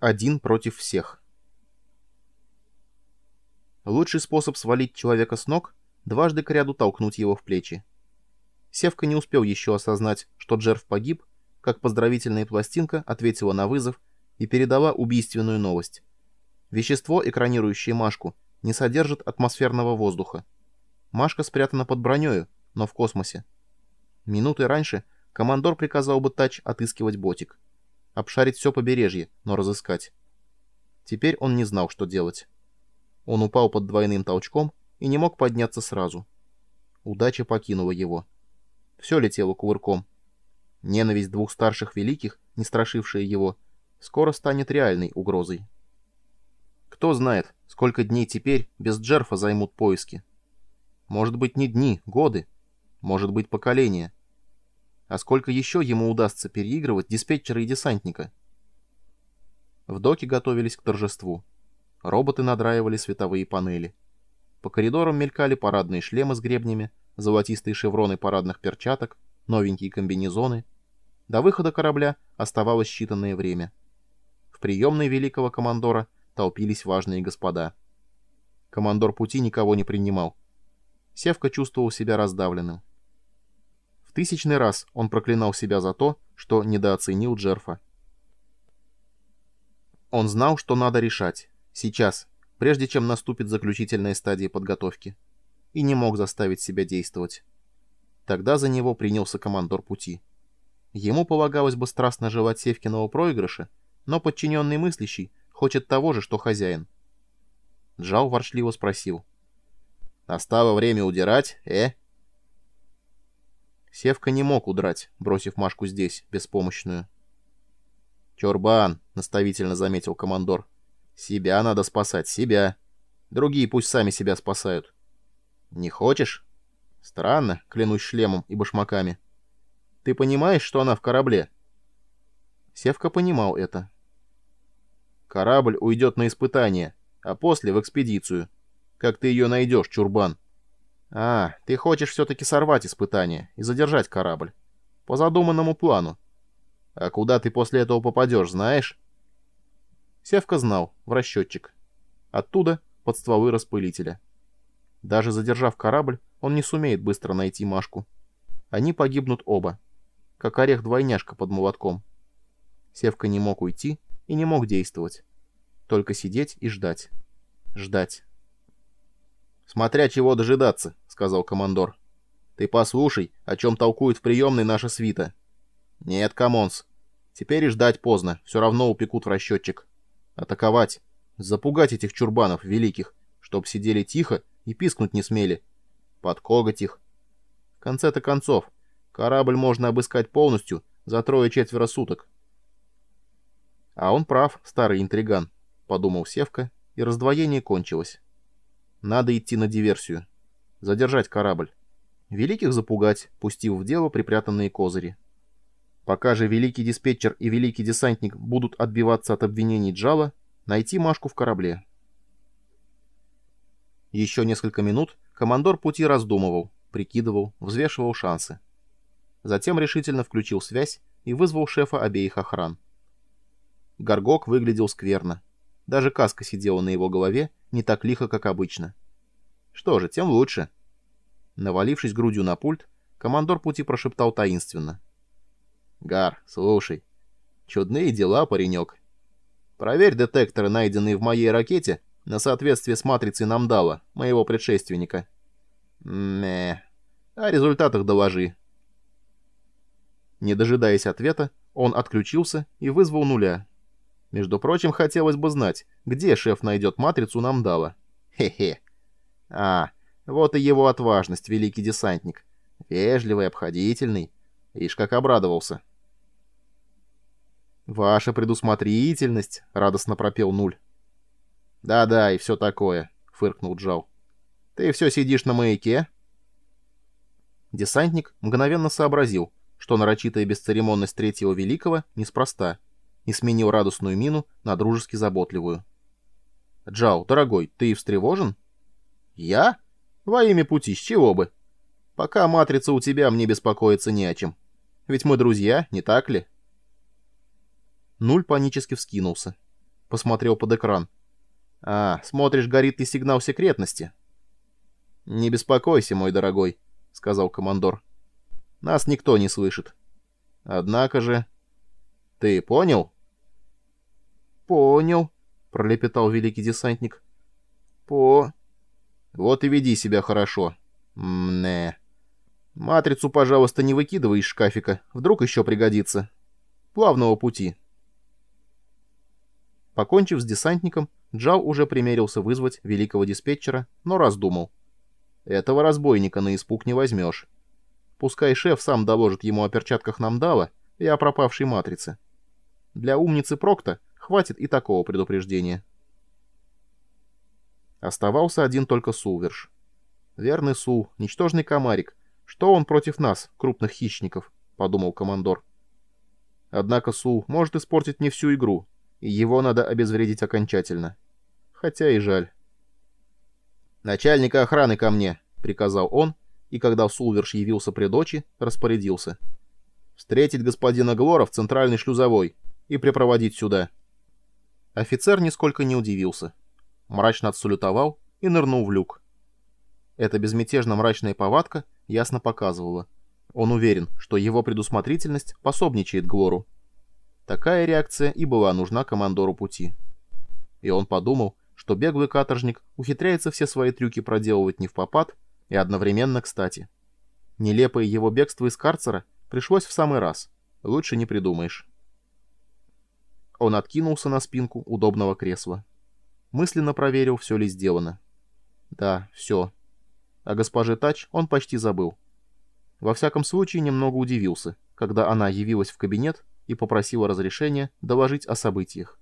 Один против всех. Лучший способ свалить человека с ног — дважды к ряду толкнуть его в плечи. Севка не успел еще осознать, что Джерф погиб, как поздравительная пластинка ответила на вызов и передала убийственную новость. Вещество, экранирующее Машку, не содержит атмосферного воздуха. Машка спрятана под бронёю, но в космосе. Минуты раньше командор приказал бы Тач отыскивать ботик. Обшарить все побережье, но разыскать. Теперь он не знал, что делать. Он упал под двойным толчком и не мог подняться сразу. Удача покинула его. Все летело кувырком. Ненависть двух старших великих, не страшившая его, скоро станет реальной угрозой. Кто знает, сколько дней теперь без Джерфа займут поиски. Может быть, не дни, годы. Может быть, поколения. А сколько еще ему удастся переигрывать диспетчера и десантника? В доке готовились к торжеству. Роботы надраивали световые панели. По коридорам мелькали парадные шлемы с гребнями, золотистые шевроны парадных перчаток, новенькие комбинезоны. До выхода корабля оставалось считанное время. В приемной великого командора толпились важные господа. Командор пути никого не принимал. Севка чувствовал себя раздавленным. Тысячный раз он проклинал себя за то, что недооценил Джерфа. Он знал, что надо решать. Сейчас, прежде чем наступит заключительная стадия подготовки. И не мог заставить себя действовать. Тогда за него принялся командор пути. Ему полагалось бы страстно желать Севкиного проигрыша, но подчиненный мыслящий хочет того же, что хозяин. Джал ворчливо спросил. «Настало время удирать, э?» Севка не мог удрать, бросив Машку здесь, беспомощную. «Чурбан», — наставительно заметил командор, — «себя надо спасать, себя. Другие пусть сами себя спасают». «Не хочешь?» «Странно, клянусь шлемом и башмаками. Ты понимаешь, что она в корабле?» Севка понимал это. Корабль уйдет на испытание, а после в экспедицию. Как ты ее найдешь, чурбан? А, ты хочешь все-таки сорвать испытание и задержать корабль. По задуманному плану. А куда ты после этого попадешь, знаешь? Севка знал, в расчетчик. Оттуда под стволы распылителя. Даже задержав корабль, он не сумеет быстро найти Машку. Они погибнут оба. Как орех-двойняшка под молотком. Севка не мог уйти, и не мог действовать. Только сидеть и ждать. Ждать. «Смотря чего дожидаться», — сказал командор. «Ты послушай, о чем толкует в приемной наша свита». «Нет, Камонс. Теперь и ждать поздно, все равно упекут в расчетчик. Атаковать. Запугать этих чурбанов великих, чтоб сидели тихо и пискнуть не смели. Подкогать их. В конце-то концов, корабль можно обыскать полностью за трое-четверо суток. А он прав, старый интриган, подумал Севка, и раздвоение кончилось. Надо идти на диверсию. Задержать корабль. Великих запугать, пустив в дело припрятанные козыри. Пока же великий диспетчер и великий десантник будут отбиваться от обвинений Джала, найти Машку в корабле. Еще несколько минут командор пути раздумывал, прикидывал, взвешивал шансы. Затем решительно включил связь и вызвал шефа обеих охран. Горгок выглядел скверно. Даже каска сидела на его голове не так лихо, как обычно. Что же, тем лучше. Навалившись грудью на пульт, командор пути прошептал таинственно. «Гар, слушай. Чудные дела, паренек. Проверь детекторы, найденные в моей ракете, на соответствие с матрицей Намдала, моего предшественника. Не. О результатах доложи». Не дожидаясь ответа, он отключился и вызвал нуля, между прочим, хотелось бы знать, где шеф найдет матрицу Намдала. Хе-хе. А, вот и его отважность, великий десантник. Вежливый, обходительный. Ишь, как обрадовался. «Ваша предусмотрительность», — радостно пропел Нуль. «Да-да, и все такое», — фыркнул Джал. «Ты все сидишь на маяке?» Десантник мгновенно сообразил, что нарочитая бесцеремонность Третьего Великого неспроста — и сменил радостную мину на дружески заботливую. «Джао, дорогой, ты встревожен?» «Я? Во имя пути, с чего бы? Пока матрица у тебя, мне беспокоиться не о чем. Ведь мы друзья, не так ли?» Нуль панически вскинулся. посмотрел под экран. «А, смотришь, горит ли сигнал секретности?» «Не беспокойся, мой дорогой», — сказал командор. «Нас никто не слышит. Однако же...» «Ты понял?» «Понял», — пролепетал великий десантник. «По...» «Вот и веди себя хорошо. Мне. Матрицу, пожалуйста, не выкидывай из шкафика. Вдруг еще пригодится. Плавного пути». Покончив с десантником, Джал уже примерился вызвать великого диспетчера, но раздумал. Этого разбойника на испуг не возьмешь. Пускай шеф сам доложит ему о перчатках Намдала и о пропавшей матрице. Для умницы Прокта хватит и такого предупреждения. Оставался один только Сулверш. Верный Сул, ничтожный комарик. Что он против нас, крупных хищников, подумал командор. Однако Сул может испортить мне всю игру, и его надо обезвредить окончательно. Хотя и жаль. «Начальника охраны ко мне!» — приказал он, и когда Сулверш явился при дочи, распорядился. «Встретить господина Глора в центральной шлюзовой и припроводить сюда». Офицер нисколько не удивился. Мрачно отсалютовал и нырнул в люк. Эта безмятежно мрачная повадка ясно показывала. Он уверен, что его предусмотрительность пособничает Глору. Такая реакция и была нужна командору пути. И он подумал, что беглый каторжник ухитряется все свои трюки проделывать не в попад и одновременно кстати. Нелепое его бегство из карцера пришлось в самый раз. Лучше не придумаешь. Он откинулся на спинку удобного кресла. Мысленно проверил, все ли сделано. Да, все. О госпоже Тач он почти забыл. Во всяком случае, немного удивился, когда она явилась в кабинет и попросила разрешения доложить о событиях.